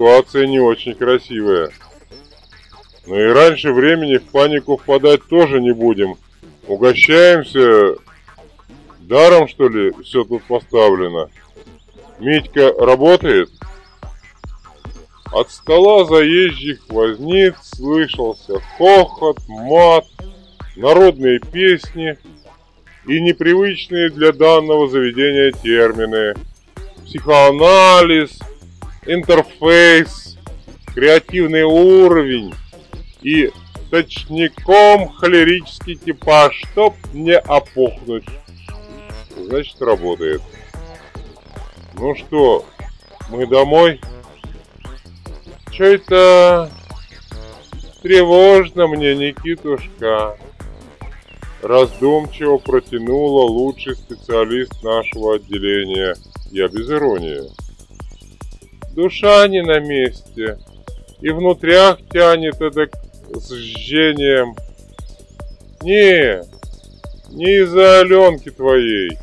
Ситуация не очень красивая. Но и раньше времени в панику впадать тоже не будем. Угощаемся. Даром, что ли, все тут поставлено? Митька работает? От стола заезжих возниц слышался хохот, мат, народные песни и непривычные для данного заведения термины. Психоанализ, интерфейс, креативный уровень и точником холерический типаж, чтоб не опухнуть. Значит, работает. Ну что, мы домой? Что это тревожно мне, Никитушка? Раздумчиво протянула лучший специалист нашего отделения. Я без иронии. Душа не на месте. И внутрях тянет это с жжением. Не, не из-за Аленки твоей.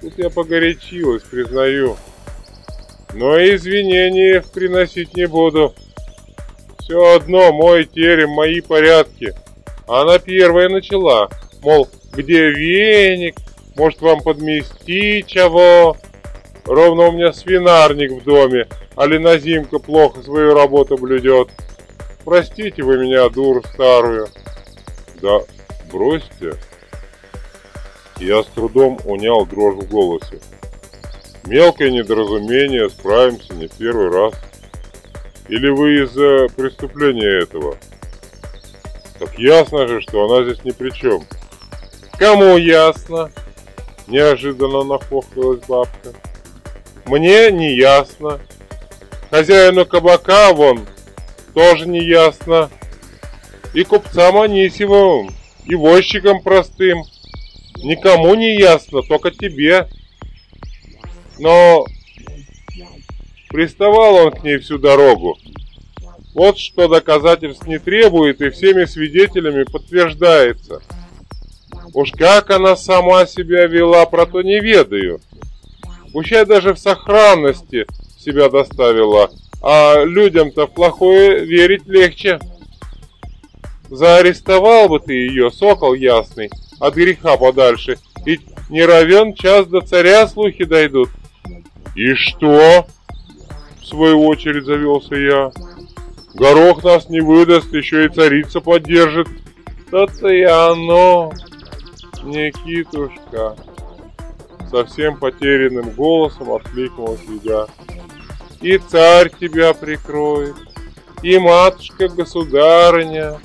Тут я погорячилась, признаю. Но извинений приносить не буду. Все одно мой терем, мои порядки. Она первая начала. Мол, где веник? Может вам подмести чего? Ровно у меня свинарник в доме, а Ленозимка плохо свою работу блюдет. Простите вы меня, дуру старую. Да бросьте. Я с трудом унял дрожь в голосе. Мелкое недоразумение, справимся не первый раз. Или вы из-за преступления этого? Так ясно же, что она здесь ни при чем. Кому ясно? Неожиданно нахохлилась бабка. Мне не ясно. Хозяину кабака вон тоже не ясно. И купцам Анисимовым, и возчикам простым. Никому не ясно, только тебе. Но приставал он к ней всю дорогу. Вот что доказательств не требует и всеми свидетелями подтверждается. Уж как она сама себя вела, про то не ведаю. Пущай даже в сохранности себя доставила, а людям-то в плохое верить легче. Заарестовал бы ты ее, сокол ясный, от греха подальше, ведь не равен час до царя слухи дойдут. И что? В свою очередь завелся я. Горох нас не выдаст, еще и царица поддержит. То-то и оно, Никитушка совсем потерянным голосом откликнулась я. И царь тебя прикроет, и матушка-государыня,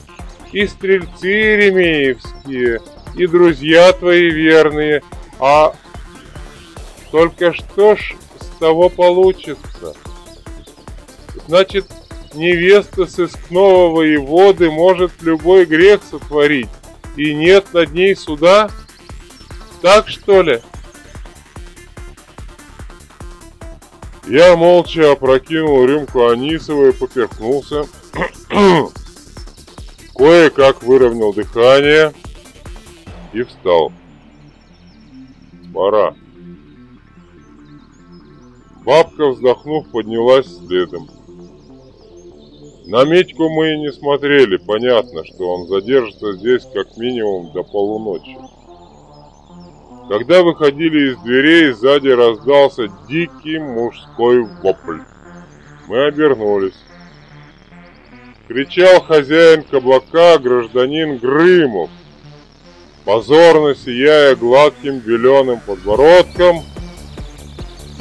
и стрельцы ремеевские, и друзья твои верные, а только что ж с того получится? Значит, невеста сыскного воеводы может любой грех сотворить, и нет над ней суда? Так что ли? Я молча опрокинул рюмку Анисова и поперхнулся. Кое-как выровнял дыхание и встал. Пора. Бабка, вздохнув, поднялась следом. На Медьку мы и не смотрели, понятно, что он задержится здесь как минимум до полуночи. Когда выходили из дверей, сзади раздался дикий мужской вопль. Мы обернулись. Кричал хозяин каблука, гражданин Грымов, позорно сияя гладким беленым подбородком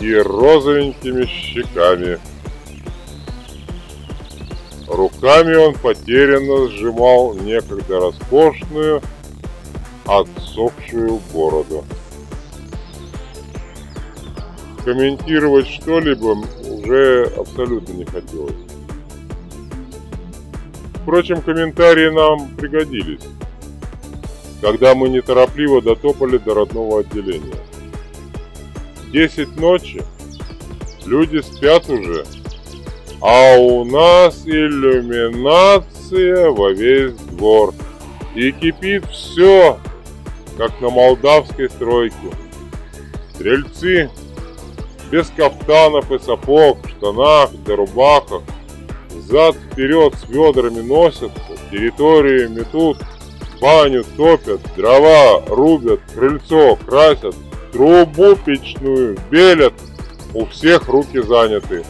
и розовенькими щеками. Руками он потерянно сжимал некогда роскошную, отсохшую бороду. Комментировать что-либо уже абсолютно не хотелось. Впрочем, комментарии нам пригодились, когда мы неторопливо дотопали до родного отделения. Десять ночи, люди спят уже, а у нас иллюминация во весь двор. И кипит все, как на молдавской стройке. Стрельцы без кафтанов и сапог, в штанах да рубахах взад-вперед с ведрами носятся, территорию метут, баню топят, дрова рубят, крыльцо красят, трубу печную белят, у всех руки заняты.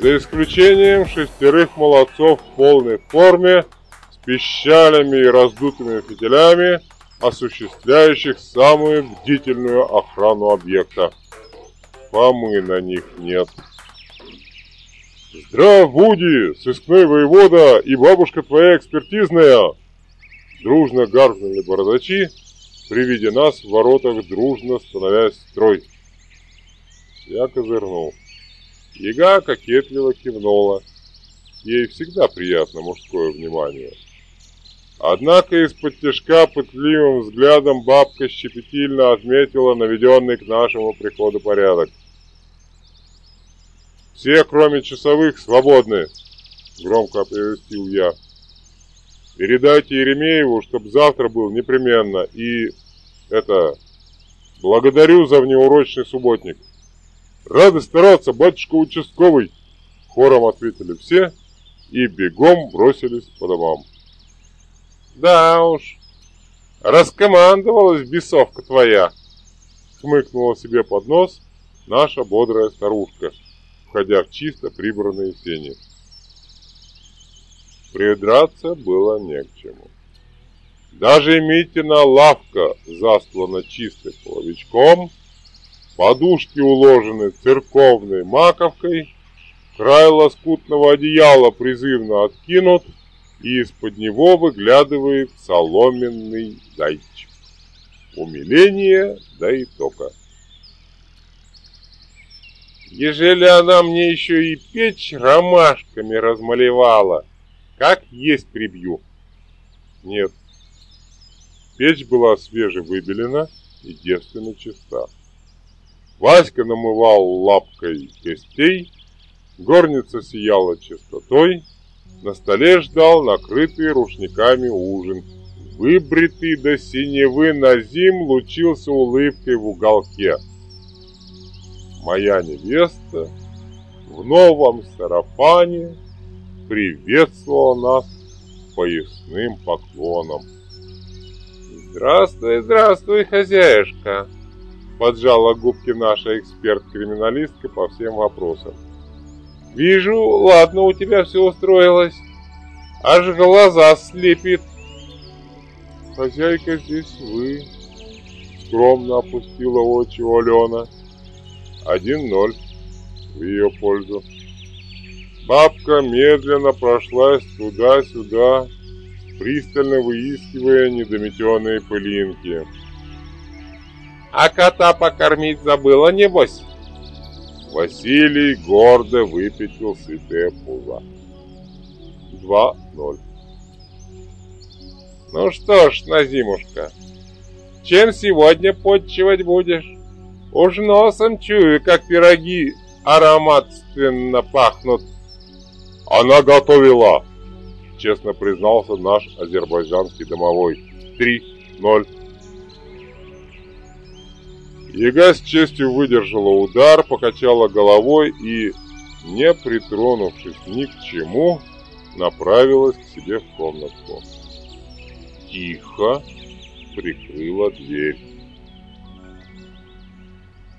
За исключением шестерых молодцов в полной форме, с пищалями и раздутыми фитилями, осуществляющих самую бдительную охрану объекта. Фомы на них нет. «Здрав, Вуди, сыскной воевода и бабушка твоя экспертизная!» Дружно гаркнули бородачи, при нас в воротах дружно становясь строй. Я козырнул. Яга кокетливо кивнула. Ей всегда приятно мужское внимание. Однако из-под тяжка пытливым взглядом бабка щепетильно отметила наведенный к нашему приходу порядок. «Все, кроме часовых, свободны!» — громко оповестил я. «Передайте Еремееву, чтобы завтра был непременно, и... это... благодарю за внеурочный субботник!» «Рады стараться, батюшка участковый!» Хором ответили все и бегом бросились по домам. «Да уж, раскомандовалась бесовка твоя!» Хмыкнула себе под нос наша бодрая старушка, входя в чисто прибранные сени. Придраться было не к чему. Даже Митина лавка застлана чистым половичком, Подушки уложены церковной маковкой, край лоскутного одеяла призывно откинут, и из-под него выглядывает соломенный зайчик. Умиление, да и только. Ежели она мне еще и печь ромашками размалевала, как есть прибью. Нет, печь была свежевыбелена и девственно чиста. Васька намывал лапкой костей, горница сияла чистотой, на столе ждал накрытый рушниками ужин. Выбритый до синевы Назим лучился улыбкой в уголке. Моя невеста в новом сарафане приветствовала нас поясным поклоном. «Здравствуй, здравствуй, хозяюшка!» Поджала губки наша эксперт-криминалистка по всем вопросам. Вижу, ладно, у тебя все устроилось. Аж глаза слепит. Хозяйка здесь вы. Скромно опустила очи Алена. Один ноль в ее пользу. Бабка медленно прошлась туда-сюда, пристально выискивая недометенные пылинки. А кота покормить забыла, небось? Василий гордо выпятил сытое пузо. Два ноль. Ну что ж, Назимушка, чем сегодня подчивать будешь? Уж носом чую, как пироги ароматственно пахнут. Она готовила, честно признался наш азербайджанский домовой. Три ноль. Яга с честью выдержала удар, покачала головой и, не притронувшись ни к чему, направилась к себе в комнатку. Тихо прикрыла дверь.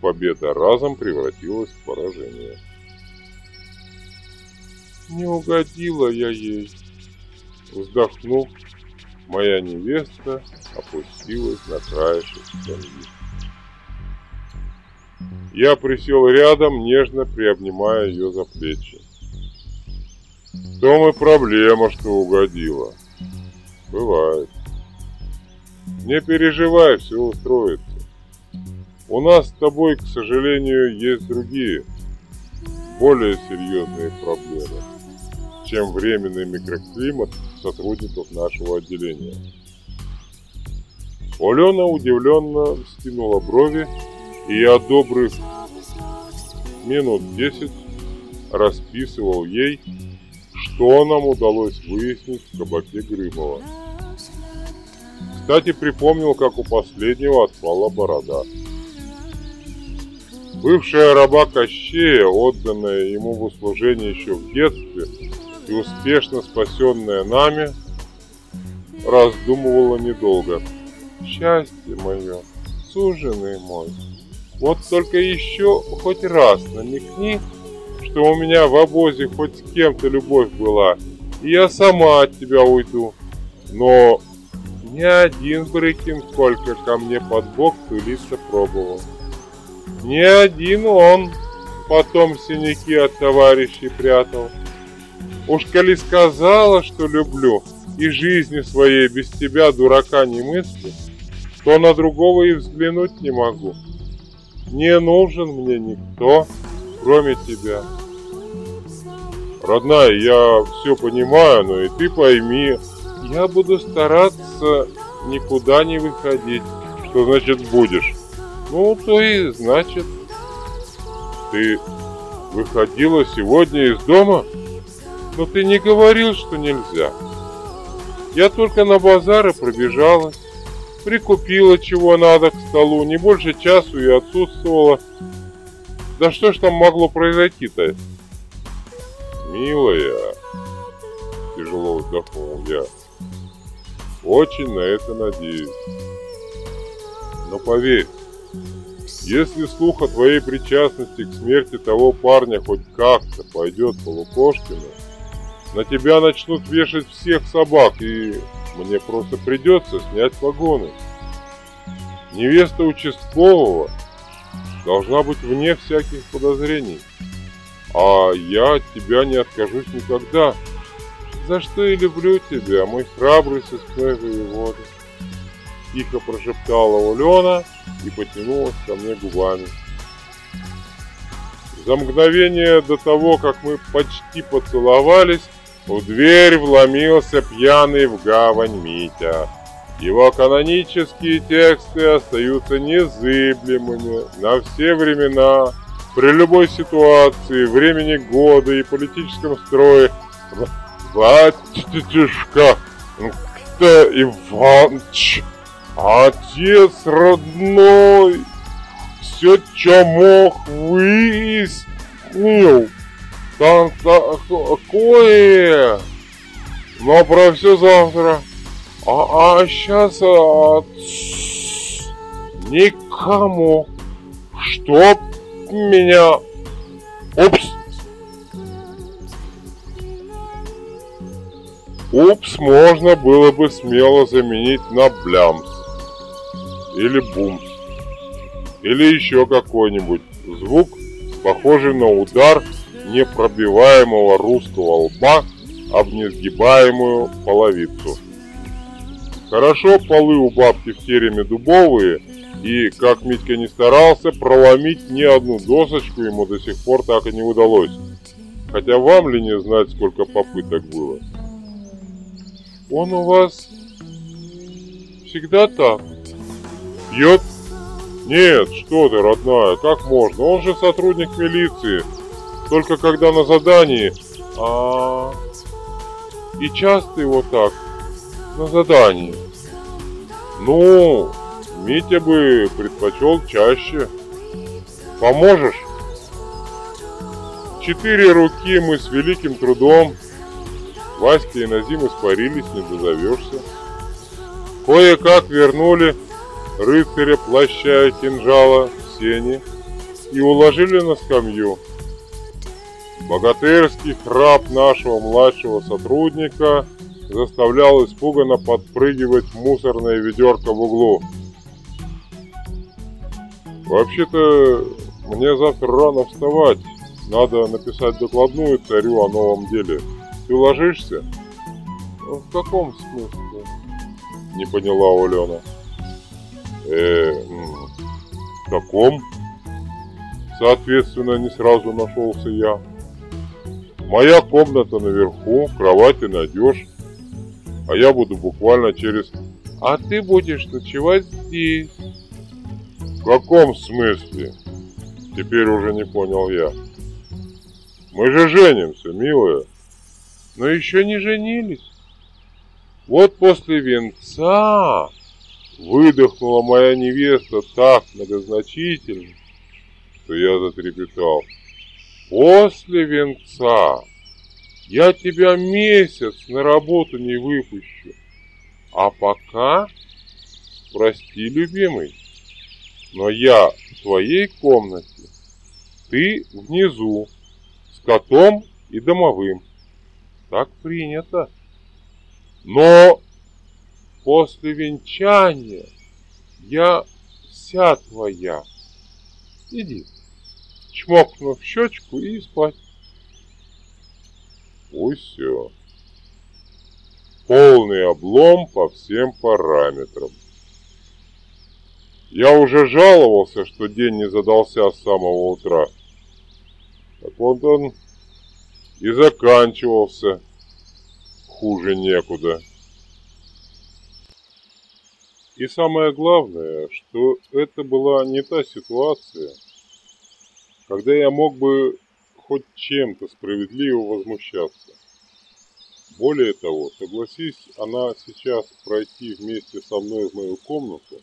Победа разом превратилась в поражение. Не угодила я ей. Вздохнув, моя невеста опустилась на краешек скамьи. Я присел рядом, нежно приобнимая ее за плечи. В том и проблема, что угодила. Бывает. Не переживай, все устроится. У нас с тобой, к сожалению, есть другие, более серьезные проблемы, чем временный микроклимат сотрудников нашего отделения. Алена удивленно скинула брови и я добрых минут десять расписывал ей, что нам удалось выяснить в кабаке Грымова. Кстати, припомнил, как у последнего отпала борода. Бывшая раба Кощея, отданная ему в услужение еще в детстве, и успешно спасенная нами, раздумывала недолго. Счастье мое, суженый мой, вот только еще хоть раз намекни, что у меня в обозе хоть с кем-то любовь была, и я сама от тебя уйду. Но ни один Брыкин сколько ко мне под бок тулиться пробовал. Ни один он потом синяки от товарищей прятал. Уж коли сказала, что люблю, и жизни своей без тебя дурака не мысли, то на другого и взглянуть не могу. Не нужен мне никто, кроме тебя. Родная, я все понимаю, но и ты пойми, я буду стараться никуда не выходить. Что значит будешь? Ну, то и значит. Ты выходила сегодня из дома? Но ты не говорил, что нельзя. Я только на базары пробежалась, прикупила чего надо к столу, не больше часу и отсутствовала. Да что ж там могло произойти-то? Милая, тяжело вздохнул я. Очень на это надеюсь. Но поверь, если слух о твоей причастности к смерти того парня хоть как-то пойдет по Лукошкину, на тебя начнут вешать всех собак, и мне просто придется снять погоны. Невеста участкового должна быть вне всяких подозрений. А я от тебя не откажусь никогда. За что и люблю тебя, мой храбрый сыскной воевода. Тихо прошептала Улена и потянулась ко мне губами. За мгновение до того, как мы почти поцеловались, в дверь вломился пьяный в гавань Митя. Его канонические тексты остаются незыблемыми на все времена, при любой ситуации, времени года и политическом строе. Батюшка, кто Иваныч, отец родной, все, что мог, выяснил. Такое. Но про все завтра. А, а сейчас а, никому, чтоб меня... Упс! Упс можно было бы смело заменить на блямс. Или бумс. Или еще какой-нибудь звук, похожий на удар непробиваемого русского лба об несгибаемую половицу. Хорошо полы у бабки в тереме дубовые, и, как Митька не старался, проломить ни одну досочку ему до сих пор так и не удалось. Хотя вам ли не знать, сколько попыток было? Он у вас всегда так? Пьет? Нет, что ты, родная, как можно? Он же сотрудник милиции. Только когда на задании. А. И часто его так на задании. Ну, Митя бы предпочел чаще. Поможешь? Четыре руки мы с великим трудом. Васька и Назим испарились, не дозовешься. Кое-как вернули рыцаря плаща и кинжала в сене и уложили на скамью. Богатырский храп нашего младшего сотрудника заставлял испуганно подпрыгивать мусорное ведерко в углу. Вообще-то, мне завтра рано вставать. Надо написать докладную царю о новом деле. Ты ложишься? В каком смысле? Не поняла Алена. Э, в каком? Соответственно, не сразу нашелся я. Моя комната наверху, кровати найдешь, а я буду буквально через... А ты будешь ночевать здесь. В каком смысле? Теперь уже не понял я. Мы же женимся, милая. Но еще не женились. Вот после венца выдохнула моя невеста так многозначительно, что я затрепетал. После венца. Я тебя месяц на работу не выпущу. А пока, прости, любимый, но я в твоей комнате, ты внизу, с котом и домовым. Так принято. Но после венчания я вся твоя. Иди, чмокну в щечку и спать. Пусть все. Полный облом по всем параметрам. Я уже жаловался, что день не задался с самого утра. Так вот он и заканчивался хуже некуда. И самое главное, что это была не та ситуация, когда я мог бы хоть чем-то справедливо возмущаться. Более того, согласись она сейчас пройти вместе со мной в мою комнату,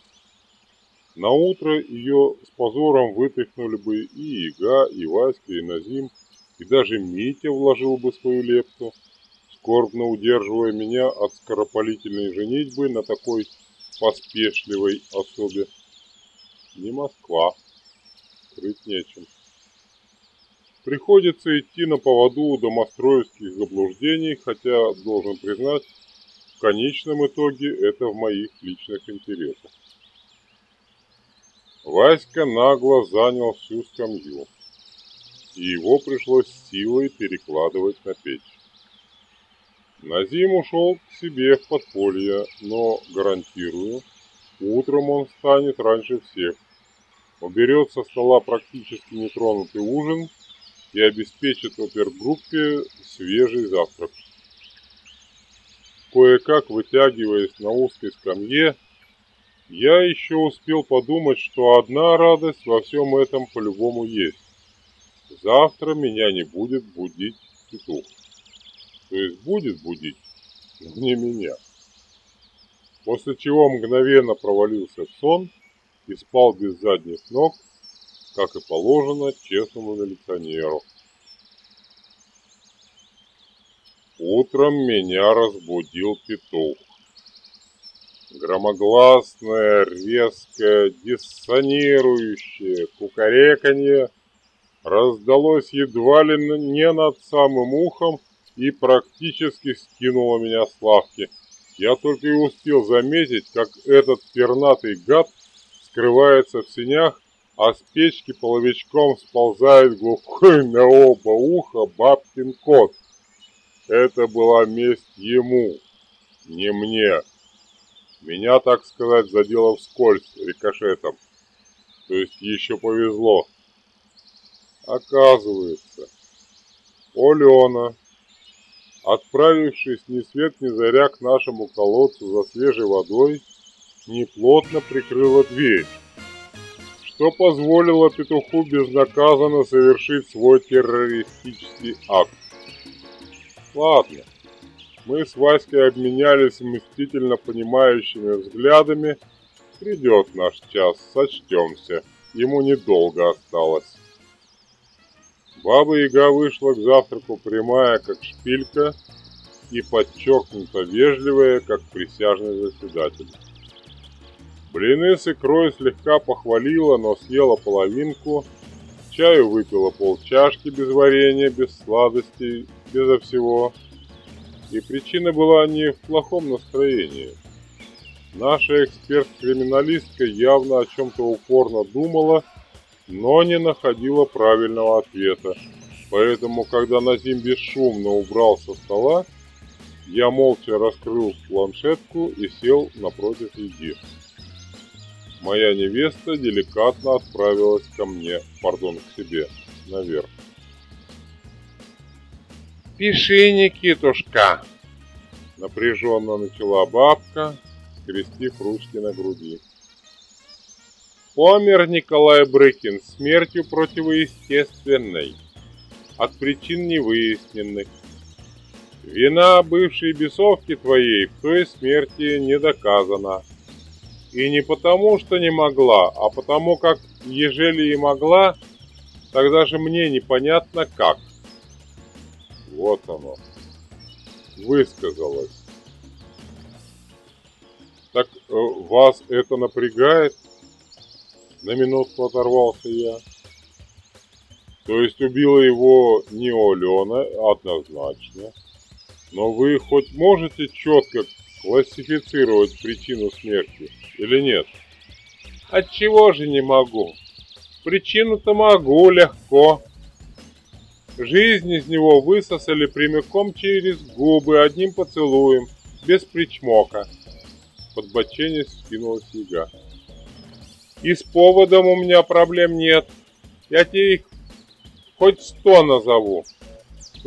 на утро ее с позором вытряхнули бы и Ига, и Васька, и Назим, и даже Митя вложил бы свою лепту, скорбно удерживая меня от скоропалительной женитьбы на такой поспешливой особе. Не Москва, крыть нечем. Приходится идти на поводу домостроевских заблуждений, хотя, должен признать, в конечном итоге это в моих личных интересах. Васька нагло занял всю скамью, и его пришлось силой перекладывать на печь. Назим ушел к себе в подполье, но, гарантирую, утром он встанет раньше всех, уберет со стола практически нетронутый ужин и обеспечит опергруппе свежий завтрак. Кое-как вытягиваясь на узкой скамье, я еще успел подумать, что одна радость во всем этом по-любому есть. Завтра меня не будет будить петух то есть будет будить, не меня. После чего мгновенно провалился в сон и спал без задних ног, как и положено честному милиционеру. Утром меня разбудил петух. Громогласное, резкое, диссонирующее кукареканье раздалось едва ли не над самым ухом, и практически скинула меня с лавки. Я только и успел заметить, как этот пернатый гад скрывается в сенях, а с печки половичком сползает глухой на оба уха бабкин кот. Это была месть ему, не мне. Меня, так сказать, задело вскользь рикошетом. То есть еще повезло. Оказывается, Олена отправившись ни свет ни заря к нашему колодцу за свежей водой, неплотно прикрыла дверь, что позволило петуху безнаказанно совершить свой террористический акт. Ладно, мы с Васькой обменялись мстительно понимающими взглядами. Придет наш час, сочтемся. Ему недолго осталось. Баба-яга вышла к завтраку прямая, как шпилька, и подчеркнуто вежливая, как присяжный заседатель. Блины с икрой слегка похвалила, но съела половинку, чаю выпила полчашки без варенья, без сладостей, безо всего. И причина была не в плохом настроении. Наша эксперт-криминалистка явно о чем-то упорно думала но не находила правильного ответа. Поэтому, когда Назим бесшумно убрал со стола, я молча раскрыл планшетку и сел напротив еги. Моя невеста деликатно отправилась ко мне, пардон, к себе, наверх. «Пиши, Никитушка!» Напряженно начала бабка, скрестив ручки на груди. Помер Николай Брыкин смертью противоестественной, от причин невыясненных. Вина бывшей бесовки твоей в той смерти не доказана. И не потому, что не могла, а потому как, ежели и могла, тогда же мне непонятно как. Вот оно. высказалась. Так э, вас это напрягает? На минутку оторвался я. То есть убила его не Алена, однозначно. Но вы хоть можете четко классифицировать причину смерти или нет? Отчего же не могу? Причину-то могу легко. Жизнь из него высосали прямиком через губы одним поцелуем, без причмока. Подбоченец скинулась яга. И с поводом у меня проблем нет. Я тебе их хоть сто назову.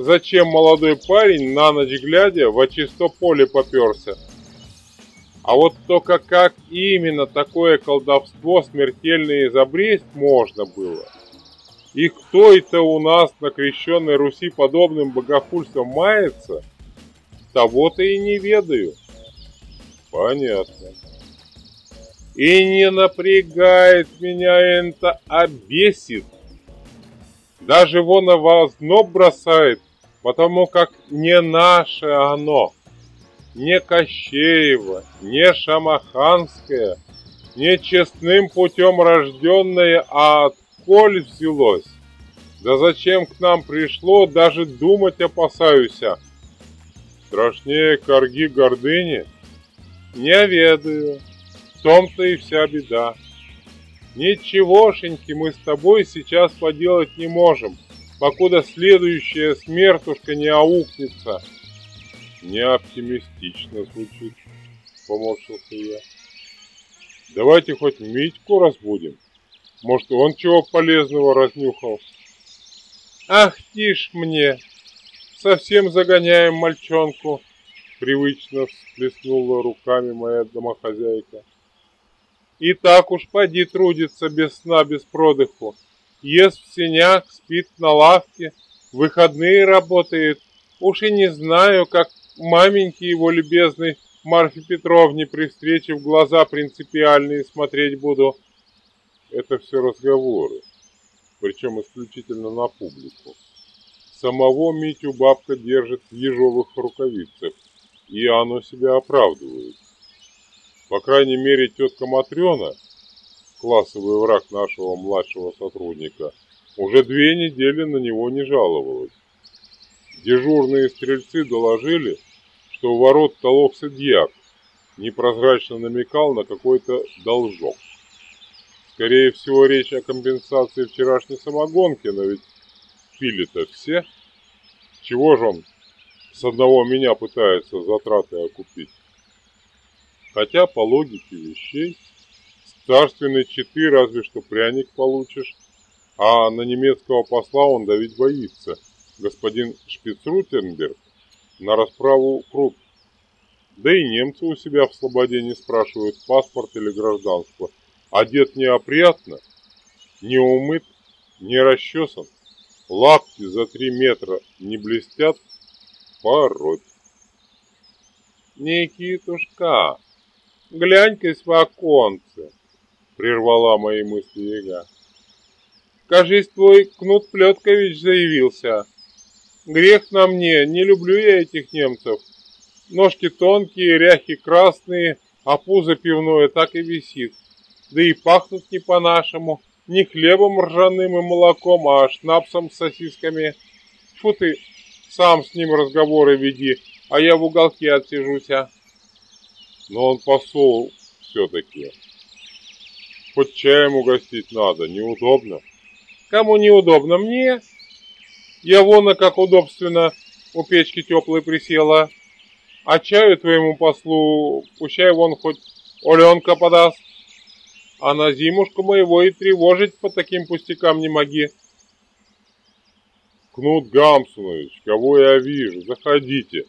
Зачем молодой парень на ночь глядя в очисто поле поперся? А вот только как именно такое колдовство смертельное изобресть можно было? И кто это у нас на крещенной Руси подобным богохульством мается, того-то и не ведаю. Понятно. И не напрягает меня это, а бесит. Даже вон в озноб бросает, потому как не наше оно, не Кощеево, не Шамаханское, не честным путем рожденное, а отколь взялось. Да зачем к нам пришло, даже думать опасаюсь. Страшнее корги гордыни? Не ведаю. В том-то и вся беда. Ничегошеньки мы с тобой сейчас поделать не можем, покуда следующая смертушка не аукнется. Не оптимистично звучит, поморщился я. Давайте хоть Митьку разбудим. Может, он чего полезного разнюхал. Ах, тишь мне, совсем загоняем мальчонку, привычно всплеснула руками моя домохозяйка. И так уж поди трудится без сна, без продыху. Ест в сенях, спит на лавке, выходные работает. Уж и не знаю, как маменьке его любезной Марфе Петровне при встрече в глаза принципиальные смотреть буду. Это все разговоры, причем исключительно на публику. Самого Митю бабка держит в ежовых рукавицах, и оно себя оправдывает. По крайней мере, тетка Матрена, классовый враг нашего младшего сотрудника, уже две недели на него не жаловалась. Дежурные стрельцы доложили, что у ворот толокся дьяк, непрозрачно намекал на какой-то должок. Скорее всего, речь о компенсации вчерашней самогонки, но ведь пили-то все. Чего же он с одного меня пытается затраты окупить? Хотя, по логике вещей, царственной четы разве что пряник получишь, а на немецкого посла он давить боится. Господин Шпицрутенберг на расправу крут. Да и немцы у себя в слободе не спрашивают паспорт или гражданство. Одет неопрятно, не умыт, не расчесан, лапки за три метра не блестят, пороть. Никитушка, глянь-ка в оконце, прервала мои мысли яга. Кажись, твой Кнут Плеткович заявился. Грех на мне, не люблю я этих немцев. Ножки тонкие, ряхи красные, а пузо пивное так и висит. Да и пахнут не по-нашему, не хлебом ржаным и молоком, а шнапсом с сосисками. Фу ты, сам с ним разговоры веди, а я в уголке отсижусь, а. Но он посол все-таки. Хоть чаем угостить надо, неудобно. Кому неудобно? Мне? Я вон, как удобственно у печки теплой присела. А чаю твоему послу, пущай вон хоть Оленка подаст. А на зимушку моего и тревожить по таким пустякам не моги. Кнут Гамсунович, кого я вижу, заходите.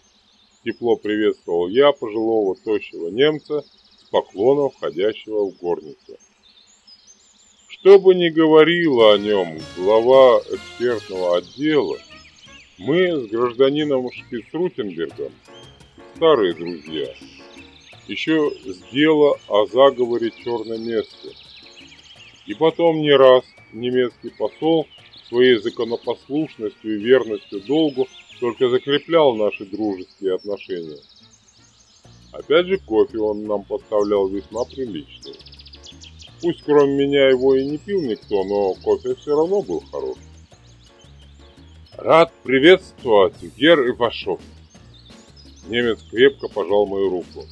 Тепло приветствовал я пожилого тощего немца с поклоном входящего в горницу. Что бы ни говорила о нем глава экспертного отдела, мы с гражданином Шпицрутенбергом старые друзья. Еще с дела о заговоре черной месте. И потом не раз немецкий посол своей законопослушностью и верностью долгу только закреплял наши дружеские отношения. Опять же, кофе он нам поставлял весьма приличный. Пусть кроме меня его и не пил никто, но кофе все равно был хорош. Рад приветствовать, Гер Ивашов. Немец крепко пожал мою руку.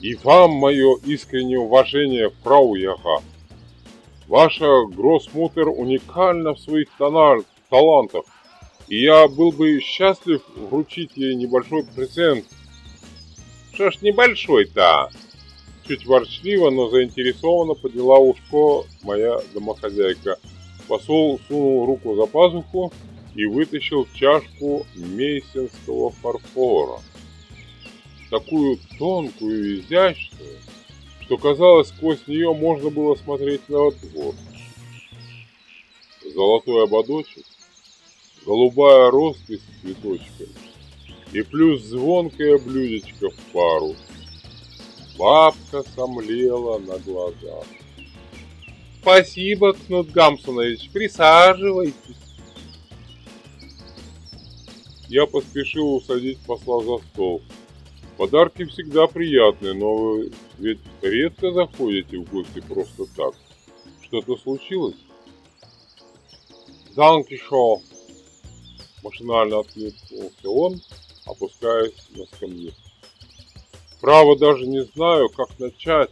И вам мое искреннее уважение, фрау Яха. Ваша гроссмутер уникальна в своих талантах, и я был бы счастлив вручить ей небольшой презент. Что ж небольшой-то? Чуть ворчливо, но заинтересованно подняла ушко моя домохозяйка. Посол сунул руку за пазуху и вытащил чашку мейсенского фарфора. Такую тонкую и изящную, что казалось, сквозь нее можно было смотреть на двор. Золотой ободочек, голубая роспись с цветочками и плюс звонкое блюдечко в пару – Бабка сомлела на глазах. Спасибо, Кнут Гамсонович, присаживайтесь. Я поспешил усадить посла за стол. Подарки всегда приятные, но ведь редко заходите в гости просто так. Что-то случилось? Данкишо! Машинально откликнулся он, опускаясь на скамью. Право даже не знаю, как начать.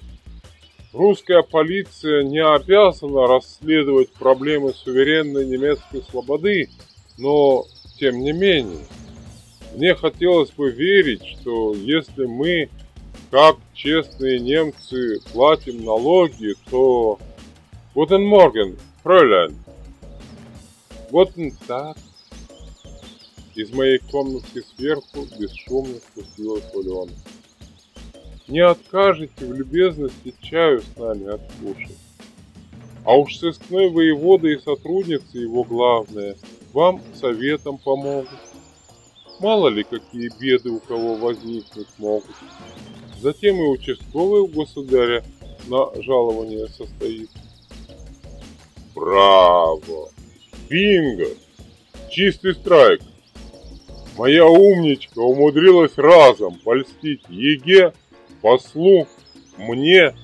Русская полиция не обязана расследовать проблемы суверенной немецкой слободы, но тем не менее, мне хотелось бы верить, что если мы, как честные немцы, платим налоги, то... Guten Morgen, Fräulein. Guten Tag. Из моей комнатки сверху бесшумно спустилась Алена не откажете в любезности чаю с нами откушать. А уж сыскной воевода и сотрудницы его главные вам советом помогут. Мало ли какие беды у кого возникнуть могут. Затем и участковый у государя на жалование состоит. Браво! Бинго! Чистый страйк! Моя умничка умудрилась разом польстить Еге послу, мне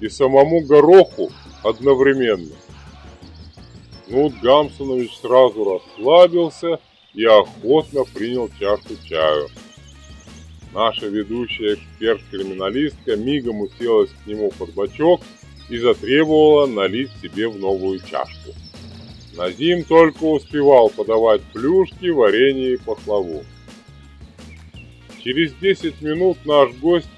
и самому Гороху одновременно. Нут Гамсонович сразу расслабился и охотно принял чашку чаю. Наша ведущая эксперт-криминалистка мигом уселась к нему под бочок и затребовала налить себе в новую чашку. Назим только успевал подавать плюшки, варенье и пахлаву. Через 10 минут наш гость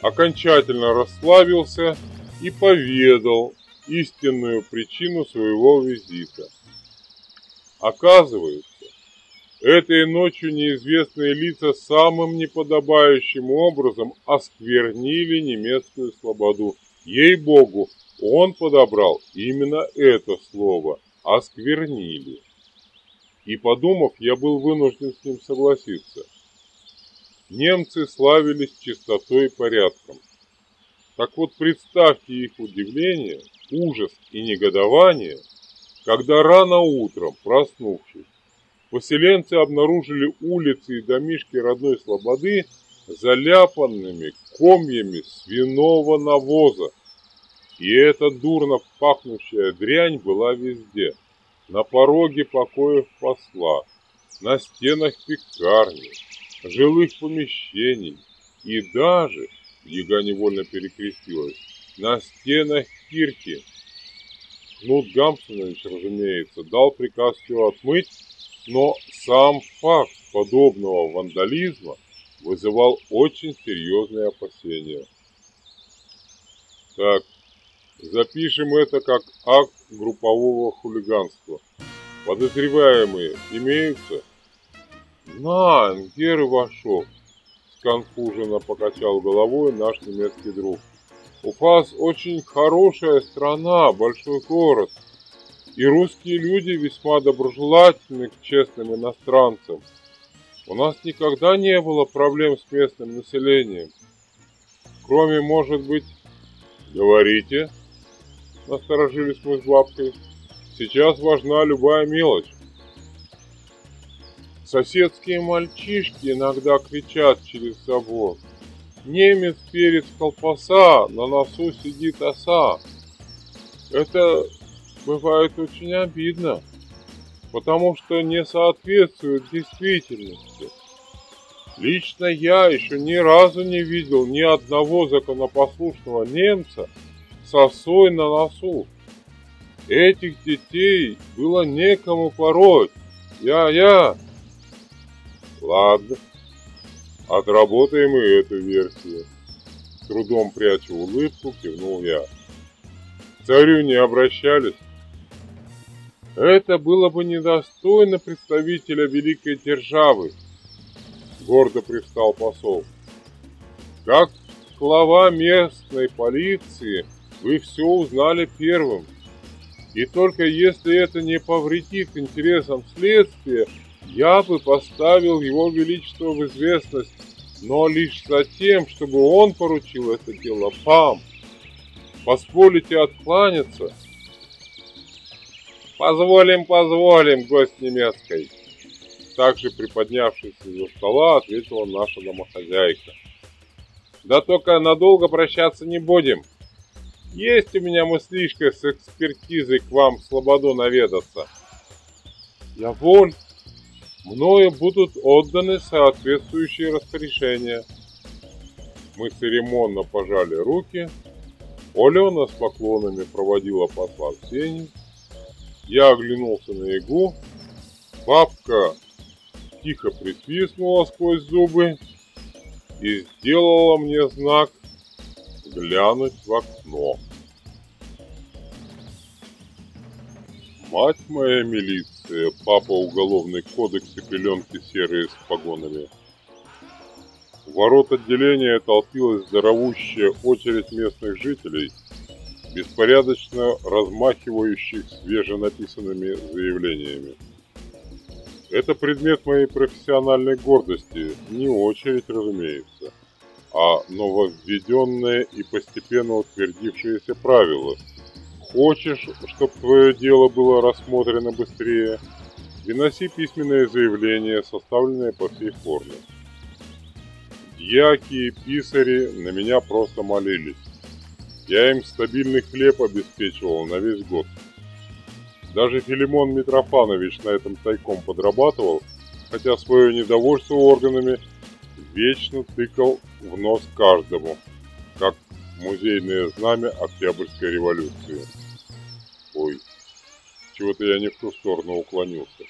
окончательно расслабился и поведал истинную причину своего визита. Оказывается, этой ночью неизвестные лица самым неподобающим образом осквернили немецкую слободу. Ей-богу, он подобрал именно это слово «осквернили». И подумав, я был вынужден с ним согласиться – Немцы славились чистотой и порядком. Так вот представьте их удивление, ужас и негодование, когда рано утром, проснувшись, поселенцы обнаружили улицы и домишки родной слободы заляпанными комьями свиного навоза. И эта дурно пахнущая дрянь была везде. На пороге покоев посла, на стенах пекарни, жилых помещений и даже, Яга невольно перекрестилась, на стенах кирки. Кнут Гамсонович, разумеется, дал приказ все отмыть, но сам факт подобного вандализма вызывал очень серьезные опасения. Так, запишем это как акт группового хулиганства. Подозреваемые имеются? «Нан, Гер Ивашов!» — сконфуженно покачал головой наш немецкий друг. «Уфас очень хорошая страна, большой город, и русские люди весьма доброжелательны к честным иностранцам. У нас никогда не было проблем с местным населением. Кроме, может быть, говорите, насторожились мы с бабкой. Сейчас важна любая мелочь. Соседские мальчишки иногда кричат через забор. Немец перец колпаса, на носу сидит оса. Это бывает очень обидно, потому что не соответствует действительности. Лично я еще ни разу не видел ни одного законопослушного немца с осой на носу. Этих детей было некому пороть. Я-я. Ладно, отработаем и эту версию. С трудом пряча улыбку, кивнул я. К царю не обращались? Это было бы недостойно представителя великой державы, гордо привстал посол. Как глава местной полиции вы все узнали первым. И только если это не повредит интересам следствия, я бы поставил его величество в известность, но лишь за тем, чтобы он поручил это дело вам. Позволите откланяться? Позволим, позволим, гость немецкой. Также приподнявшись из-за стола, ответила наша домохозяйка. Да только надолго прощаться не будем. Есть у меня мыслишка с экспертизой к вам Слободу наведаться. Я воль. Мною будут отданы соответствующие распоряжения. Мы церемонно пожали руки. Олена с поклонами проводила посла в сени. Я оглянулся на Ягу. Бабка тихо присвистнула сквозь зубы и сделала мне знак глянуть в окно. Мать моя милиция, папа уголовный кодекс и пеленки серые с погонами. У ворот отделения толпилась здоровущая очередь местных жителей, беспорядочно размахивающих свеженаписанными заявлениями. Это предмет моей профессиональной гордости, не очередь, разумеется а нововведенное и постепенно утвердившееся правило. Хочешь, чтобы твое дело было рассмотрено быстрее, выноси письменное заявление, составленное по всей форме. Дьяки и писари на меня просто молились. Я им стабильный хлеб обеспечивал на весь год. Даже Филимон Митрофанович на этом тайком подрабатывал, хотя свое недовольство органами вечно тыкал в нос каждому, как музейное знамя Октябрьской революции. Ой, чего-то я не в ту сторону уклонился.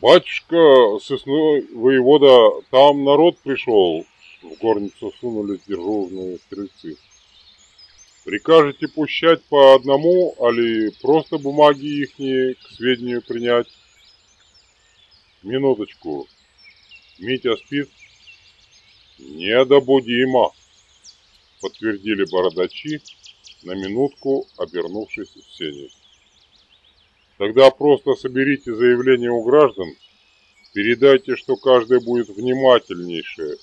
Батюшка, сысной воевода, там народ пришел. В горницу сунулись дежурные стрельцы. Прикажете пущать по одному, али просто бумаги ихние к сведению принять? Минуточку. Митя спит? Недобудимо, подтвердили бородачи, на минутку обернувшись в сени. Тогда просто соберите заявление у граждан, передайте, что каждый будет внимательнейше